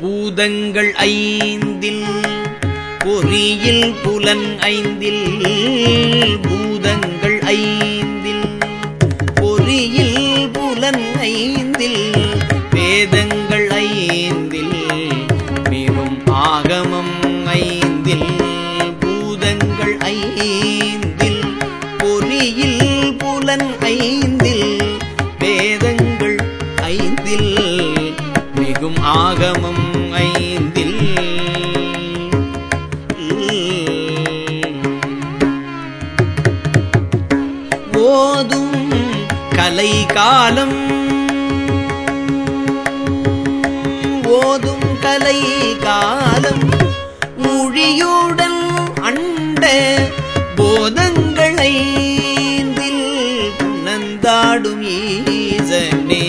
பூதங்கள் ஐந்தில் பொறியில் புலன் ஐந்தில் பூதங்கள் ஐந்தில் பொறியில் புலன் ஐந்தில் வேதங்கள் ஐந்தில் மேலும் ஆகமம் ஐந்தில் பூதங்கள் ஐந்தில். ஆகும் ஆகமம் ஐந்தில். ஓதும் கலை காலம் ஓதும் கலை காலம் மொழியுடன் அண்ட போதங்களை புன்னந்தாடும் ஈசனே.